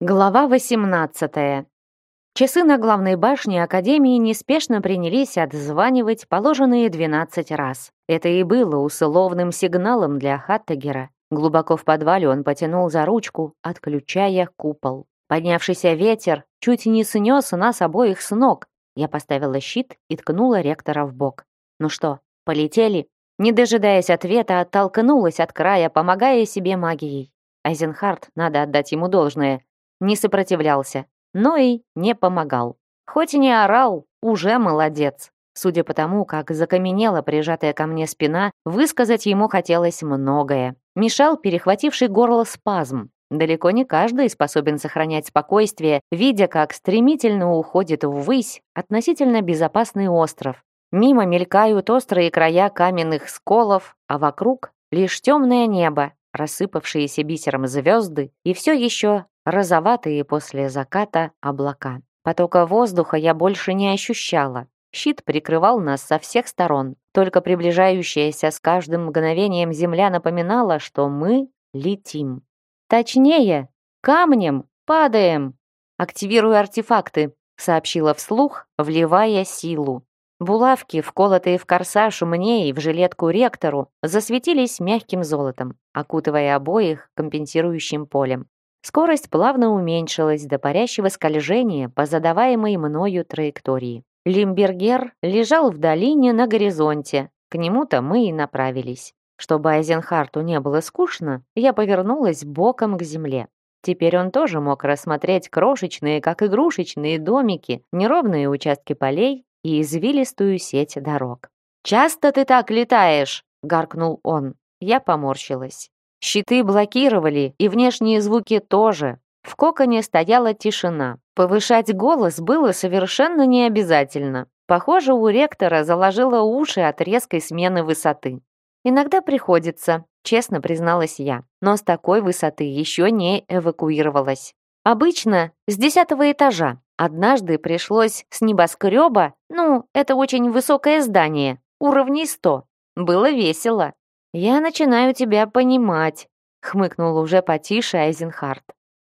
Глава 18. Часы на главной башне Академии неспешно принялись отзванивать положенные 12 раз. Это и было условным сигналом для Хаттегера. Глубоко в подвале он потянул за ручку, отключая купол. Поднявшийся ветер чуть не снес нас обоих с ног. Я поставила щит и ткнула ректора в бок. «Ну что, полетели?» Не дожидаясь ответа, оттолкнулась от края, помогая себе магией. Айзенхард, надо отдать ему должное, не сопротивлялся, но и не помогал. Хоть и не орал, уже молодец. Судя по тому, как закаменела прижатая ко мне спина, высказать ему хотелось многое. Мешал перехвативший горло спазм. Далеко не каждый способен сохранять спокойствие, видя, как стремительно уходит ввысь относительно безопасный остров. Мимо мелькают острые края каменных сколов, а вокруг лишь темное небо, рассыпавшиеся бисером звезды и все еще розоватые после заката облака. Потока воздуха я больше не ощущала. Щит прикрывал нас со всех сторон. Только приближающаяся с каждым мгновением земля напоминала, что мы летим. Точнее, камнем падаем. Активирую артефакты, сообщила вслух, вливая силу. Булавки, вколотые в корсаж мне и в жилетку ректору, засветились мягким золотом, окутывая обоих компенсирующим полем. Скорость плавно уменьшилась до парящего скольжения по задаваемой мною траектории. Лимбергер лежал в долине на горизонте. К нему-то мы и направились. Чтобы Айзенхарту не было скучно, я повернулась боком к земле. Теперь он тоже мог рассмотреть крошечные, как игрушечные домики, неровные участки полей и извилистую сеть дорог. «Часто ты так летаешь?» — гаркнул он. Я поморщилась. Щиты блокировали, и внешние звуки тоже. В коконе стояла тишина. Повышать голос было совершенно не обязательно. Похоже, у ректора заложило уши от резкой смены высоты. Иногда приходится, честно призналась я, но с такой высоты еще не эвакуировалась. Обычно с десятого этажа. Однажды пришлось с небоскреба, ну, это очень высокое здание, уровней сто. Было весело. «Я начинаю тебя понимать», — хмыкнул уже потише Айзенхарт.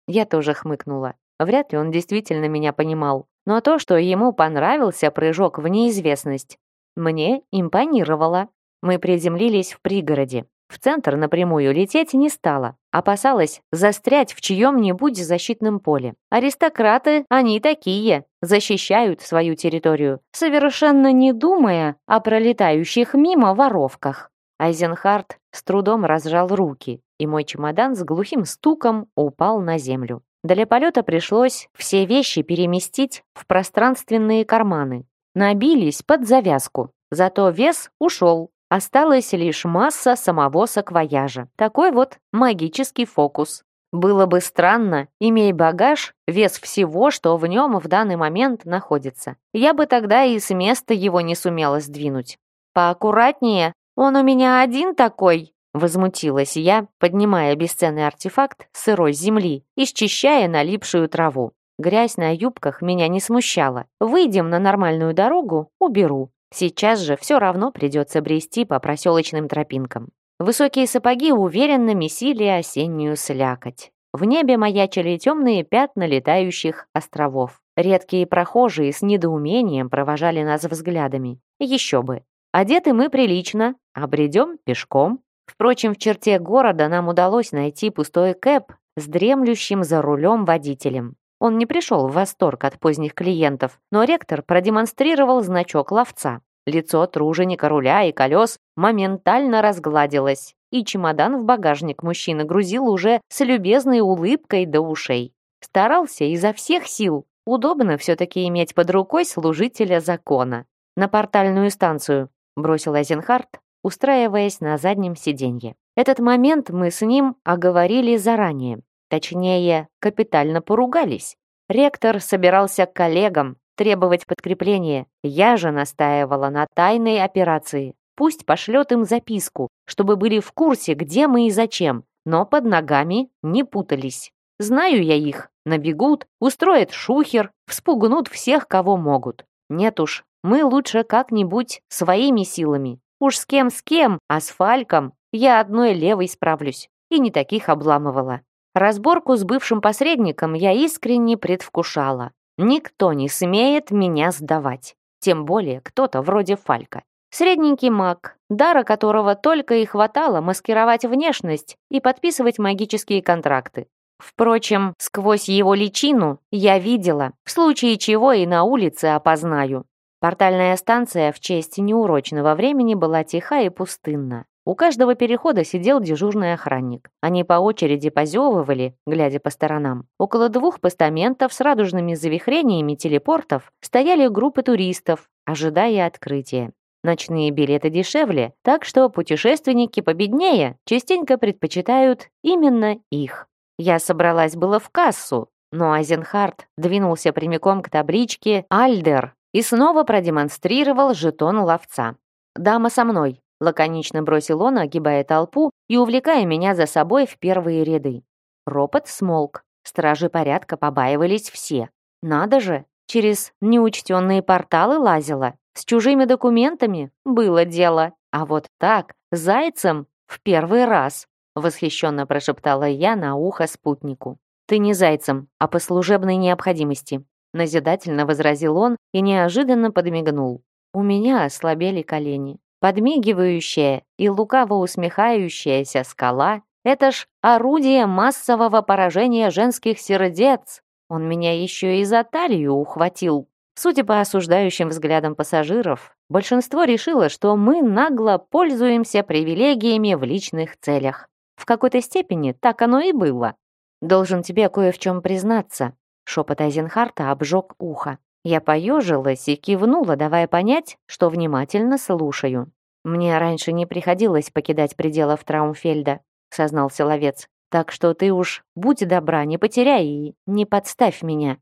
Я тоже хмыкнула. Вряд ли он действительно меня понимал. Но то, что ему понравился прыжок в неизвестность, мне импонировало. Мы приземлились в пригороде. В центр напрямую лететь не стала. Опасалась застрять в чьем-нибудь защитном поле. Аристократы, они такие, защищают свою территорию, совершенно не думая о пролетающих мимо воровках. Айзенхарт с трудом разжал руки, и мой чемодан с глухим стуком упал на землю. Для полета пришлось все вещи переместить в пространственные карманы. Набились под завязку, зато вес ушел. Осталась лишь масса самого саквояжа. Такой вот магический фокус. Было бы странно, имея багаж, вес всего, что в нем в данный момент находится. Я бы тогда и с места его не сумела сдвинуть. Поаккуратнее, «Он у меня один такой?» Возмутилась я, поднимая бесценный артефакт сырой земли и счищая налипшую траву. Грязь на юбках меня не смущала. Выйдем на нормальную дорогу, уберу. Сейчас же все равно придется брести по проселочным тропинкам. Высокие сапоги уверенно месили осеннюю слякоть. В небе маячили темные пятна летающих островов. Редкие прохожие с недоумением провожали нас взглядами. Еще бы, Одеты мы прилично, а бредем пешком. Впрочем, в черте города нам удалось найти пустой кэп с дремлющим за рулем водителем. Он не пришел в восторг от поздних клиентов, но ректор продемонстрировал значок ловца. Лицо труженика руля и колес моментально разгладилось, и чемодан в багажник мужчина грузил уже с любезной улыбкой до ушей. Старался изо всех сил. Удобно все-таки иметь под рукой служителя закона. На портальную станцию бросил Айзенхарт, устраиваясь на заднем сиденье. Этот момент мы с ним оговорили заранее. Точнее, капитально поругались. Ректор собирался к коллегам требовать подкрепления. Я же настаивала на тайной операции. Пусть пошлет им записку, чтобы были в курсе, где мы и зачем, но под ногами не путались. Знаю я их. Набегут, устроят шухер, вспугнут всех, кого могут. Нет уж, мы лучше как-нибудь своими силами. Уж с кем с кем, а с Фальком я одной левой справлюсь. И не таких обламывала. Разборку с бывшим посредником я искренне предвкушала. Никто не смеет меня сдавать. Тем более кто-то вроде Фалька. Средненький маг, дара которого только и хватало маскировать внешность и подписывать магические контракты. Впрочем, сквозь его личину я видела, в случае чего и на улице опознаю. Портальная станция в честь неурочного времени была тиха и пустынна. У каждого перехода сидел дежурный охранник. Они по очереди позевывали, глядя по сторонам. Около двух постаментов с радужными завихрениями телепортов стояли группы туристов, ожидая открытия. Ночные билеты дешевле, так что путешественники победнее частенько предпочитают именно их. Я собралась было в кассу, но Айзенхард двинулся прямиком к табличке «Альдер» и снова продемонстрировал жетон ловца. «Дама со мной», — лаконично бросил он, огибая толпу и увлекая меня за собой в первые ряды. Ропот смолк. Стражи порядка побаивались все. Надо же, через неучтенные порталы лазила. С чужими документами было дело. А вот так, зайцем, в первый раз. Восхищенно прошептала я на ухо спутнику. «Ты не зайцем, а по служебной необходимости», назидательно возразил он и неожиданно подмигнул. У меня ослабели колени. Подмигивающая и лукаво усмехающаяся скала — это ж орудие массового поражения женских сердец. Он меня еще и за талию ухватил. Судя по осуждающим взглядам пассажиров, большинство решило, что мы нагло пользуемся привилегиями в личных целях. В какой-то степени так оно и было. «Должен тебе кое в чем признаться», — шепот Айзенхарта обжег ухо. Я поежилась и кивнула, давая понять, что внимательно слушаю. «Мне раньше не приходилось покидать пределов Траумфельда», — сознался ловец. «Так что ты уж будь добра, не потеряй и не подставь меня».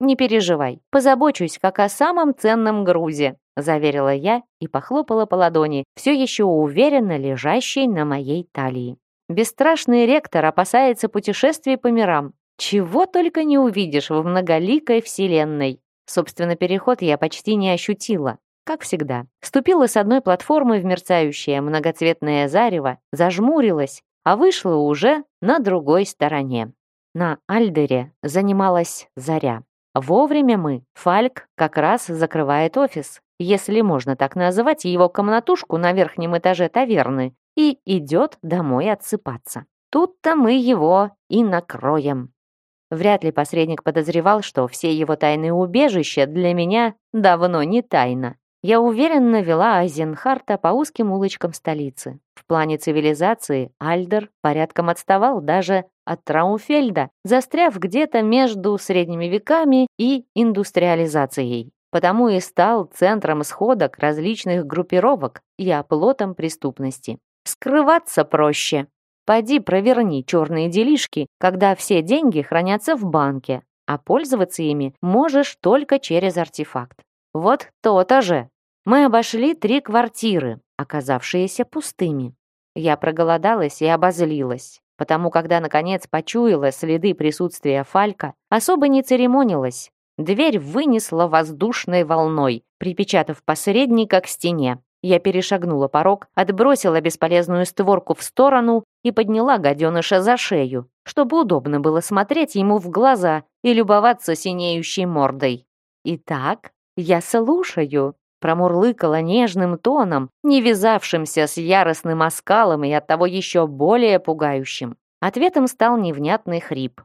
«Не переживай, позабочусь как о самом ценном грузе», заверила я и похлопала по ладони, все еще уверенно лежащей на моей талии. Бесстрашный ректор опасается путешествий по мирам. Чего только не увидишь в многоликой вселенной. Собственно, переход я почти не ощутила. Как всегда. Ступила с одной платформы в мерцающее многоцветное зарево, зажмурилась, а вышла уже на другой стороне. На Альдере занималась Заря. Вовремя мы. Фальк как раз закрывает офис, если можно так называть его комнатушку на верхнем этаже таверны, и идет домой отсыпаться. Тут-то мы его и накроем. Вряд ли посредник подозревал, что все его тайные убежища для меня давно не тайна. Я уверенно вела Айзенхарта по узким улочкам столицы. В плане цивилизации Альдер порядком отставал даже от Траумфельда, застряв где-то между средними веками и индустриализацией. Потому и стал центром сходок различных группировок и оплотом преступности. Скрываться проще. Поди проверни черные делишки, когда все деньги хранятся в банке, а пользоваться ими можешь только через артефакт. Вот то-то же. Мы обошли три квартиры, оказавшиеся пустыми. Я проголодалась и обозлилась, потому когда, наконец, почуяла следы присутствия Фалька, особо не церемонилась. Дверь вынесла воздушной волной, припечатав посредника к стене. Я перешагнула порог, отбросила бесполезную створку в сторону и подняла гаденыша за шею, чтобы удобно было смотреть ему в глаза и любоваться синеющей мордой. «Итак, я слушаю», промурлыкала нежным тоном, не вязавшимся с яростным оскалом и оттого еще более пугающим. Ответом стал невнятный хрип.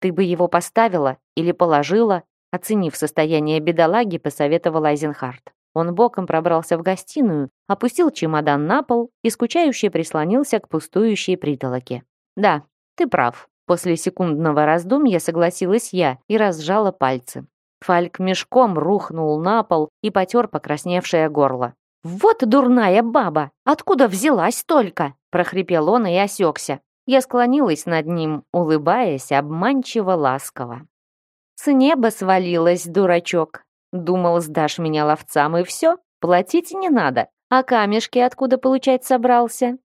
«Ты бы его поставила или положила?» Оценив состояние бедолаги, посоветовал Айзенхарт. Он боком пробрался в гостиную, опустил чемодан на пол и скучающе прислонился к пустующей притолоке. «Да, ты прав». После секундного раздумья согласилась я и разжала пальцы. Фальк мешком рухнул на пол и потер покрасневшее горло. «Вот дурная баба! Откуда взялась только?» прохрипел он и осекся. Я склонилась над ним, улыбаясь обманчиво ласково. «С неба свалилась, дурачок. Думал, сдашь меня ловцам и все, платить не надо. А камешки откуда получать собрался?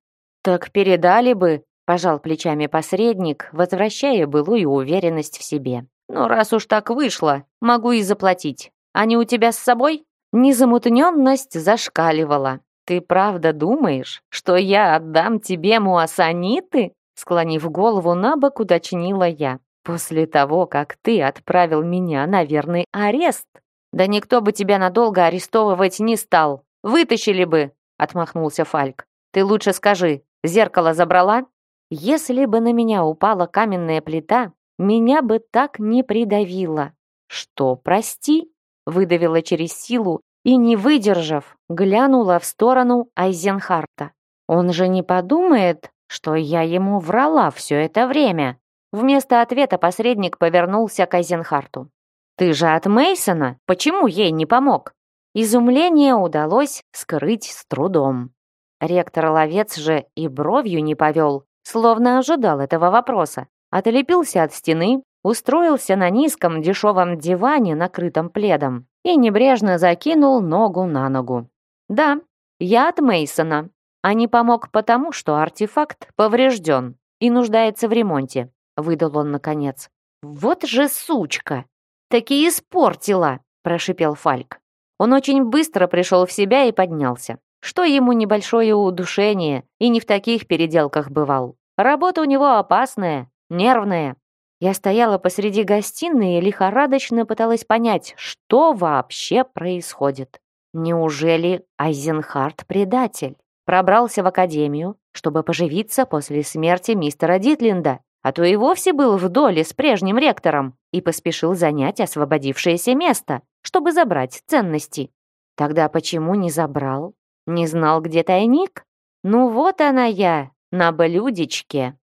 Так передали бы, пожал плечами посредник, возвращая былую уверенность в себе. Но раз уж так вышло, могу и заплатить. Они у тебя с собой? Незамутненность зашкаливала. Ты правда думаешь, что я отдам тебе муассаниты? Склонив голову на бок, уточнила я. «После того, как ты отправил меня на верный арест?» «Да никто бы тебя надолго арестовывать не стал. Вытащили бы!» — отмахнулся Фальк. «Ты лучше скажи, зеркало забрала?» «Если бы на меня упала каменная плита, меня бы так не придавило». «Что, прости?» — выдавила через силу и, не выдержав, глянула в сторону Айзенхарта. «Он же не подумает, что я ему врала все это время. Вместо ответа посредник повернулся к Айзенхарту. «Ты же от Мейсона? Почему ей не помог?» Изумление удалось скрыть с трудом. Ректор-ловец же и бровью не повел, словно ожидал этого вопроса. Отлепился от стены, устроился на низком дешевом диване, накрытом пледом, и небрежно закинул ногу на ногу. «Да, я от Мейсона, а не помог потому, что артефакт поврежден и нуждается в ремонте», выдал он наконец. «Вот же сучка! Таки испортила!» прошипел Фальк. Он очень быстро пришел в себя и поднялся. Что ему небольшое удушение, и не в таких переделках бывал. Работа у него опасная, нервная. Я стояла посреди гостиной и лихорадочно пыталась понять, что вообще происходит. Неужели Айзенхарт предатель? Пробрался в академию, чтобы поживиться после смерти мистера Дитлинда, а то и вовсе был в доле с прежним ректором и поспешил занять освободившееся место, чтобы забрать ценности. Тогда почему не забрал? Не знал, где тайник? Ну вот она я, на блюдечке.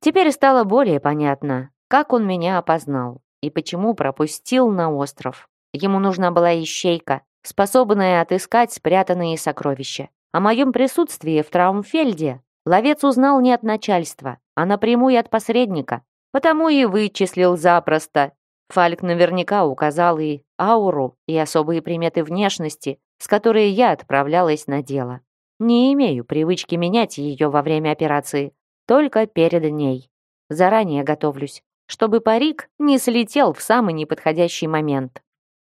Теперь стало более понятно, как он меня опознал и почему пропустил на остров. Ему нужна была ищейка, способная отыскать спрятанные сокровища. О моем присутствии в Траумфельде ловец узнал не от начальства, а напрямую от посредника, потому и вычислил запросто. Фальк наверняка указал и ауру, и особые приметы внешности, с которой я отправлялась на дело. Не имею привычки менять ее во время операции, только перед ней. Заранее готовлюсь, чтобы парик не слетел в самый неподходящий момент.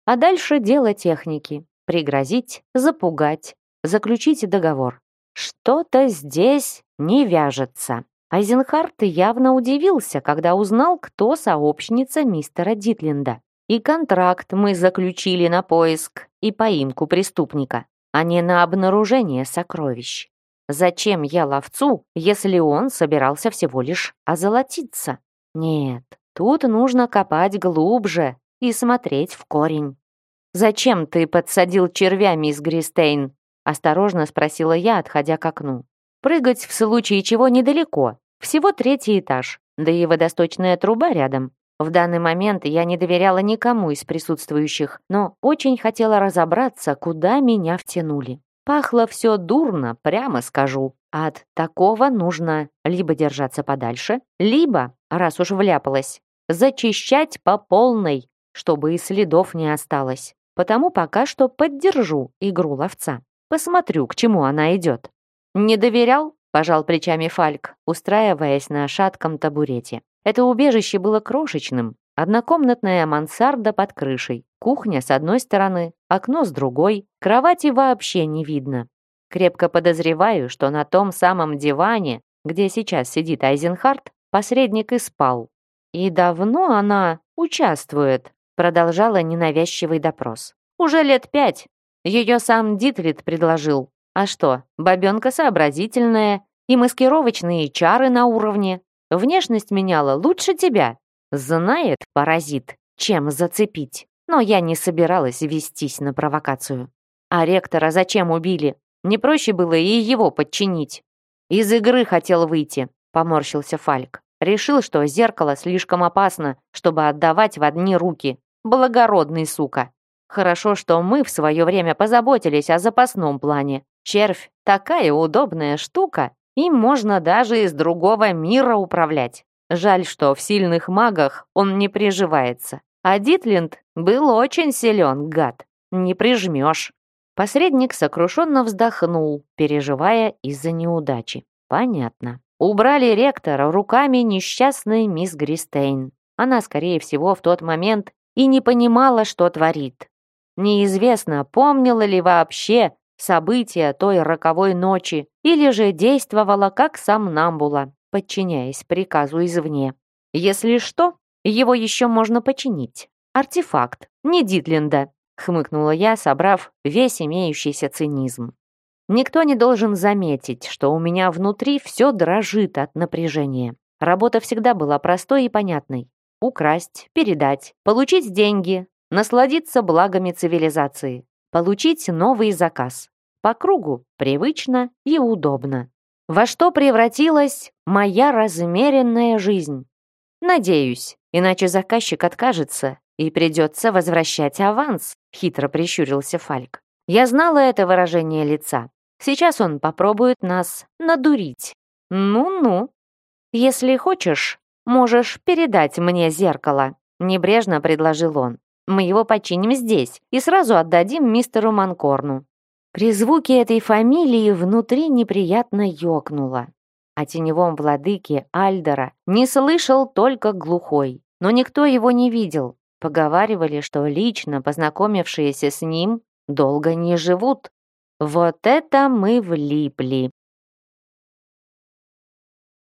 А дальше дело техники. Пригрозить, запугать, заключить договор. Что-то здесь не вяжется. Айзенхарт явно удивился, когда узнал, кто сообщница мистера Дитлинда. И контракт мы заключили на поиск и поимку преступника, а не на обнаружение сокровищ. Зачем я ловцу, если он собирался всего лишь озолотиться? Нет, тут нужно копать глубже и смотреть в корень. «Зачем ты подсадил червя, мисс Гристейн?» Осторожно спросила я, отходя к окну. Прыгать в случае чего недалеко, всего третий этаж, да и водосточная труба рядом. В данный момент я не доверяла никому из присутствующих, но очень хотела разобраться, куда меня втянули. Пахло все дурно, прямо скажу. От такого нужно либо держаться подальше, либо, раз уж вляпалась, зачищать по полной, чтобы и следов не осталось. Потому пока что поддержу игру ловца. Посмотрю, к чему она идет. Не доверял? Пожал плечами Фальк, устраиваясь на шатком табурете. Это убежище было крошечным. Однокомнатная мансарда под крышей, кухня с одной стороны, окно с другой, кровати вообще не видно. Крепко подозреваю, что на том самом диване, где сейчас сидит Айзенхарт, посредник и спал. И давно она участвует, продолжала ненавязчивый допрос. Уже лет пять, ее сам Дитлит предложил. А что, бабенка сообразительная, и маскировочные чары на уровне. Внешность меняла лучше тебя. Знает, паразит, чем зацепить. Но я не собиралась вестись на провокацию. А ректора зачем убили? Не проще было и его подчинить. Из игры хотел выйти, поморщился Фальк. Решил, что зеркало слишком опасно, чтобы отдавать в одни руки. Благородный сука. Хорошо, что мы в свое время позаботились о запасном плане. Червь — такая удобная штука, им можно даже из другого мира управлять. Жаль, что в сильных магах он не приживается. А Дитлинд был очень силен, гад. Не прижмешь. Посредник сокрушенно вздохнул, переживая из-за неудачи. Понятно. Убрали ректора руками несчастной мисс Гристейн. Она, скорее всего, в тот момент и не понимала, что творит. Неизвестно, помнила ли вообще события той роковой ночи или же действовала как сам Намбула. подчиняясь приказу извне. Если что, его еще можно починить. Артефакт, не Дитленда, хмыкнула я, собрав весь имеющийся цинизм. Никто не должен заметить, что у меня внутри все дрожит от напряжения. Работа всегда была простой и понятной. Украсть, передать, получить деньги, насладиться благами цивилизации, получить новый заказ. По кругу привычно и удобно. Во что превратилась моя размеренная жизнь? Надеюсь, иначе заказчик откажется и придется возвращать аванс, хитро прищурился Фальк. Я знала это выражение лица. Сейчас он попробует нас надурить. Ну-ну. Если хочешь, можешь передать мне зеркало, небрежно предложил он. Мы его починим здесь и сразу отдадим мистеру Манкорну. При звуке этой фамилии внутри неприятно ёкнуло. О теневом владыке Альдора не слышал только глухой, но никто его не видел. Поговаривали, что лично познакомившиеся с ним долго не живут. Вот это мы влипли.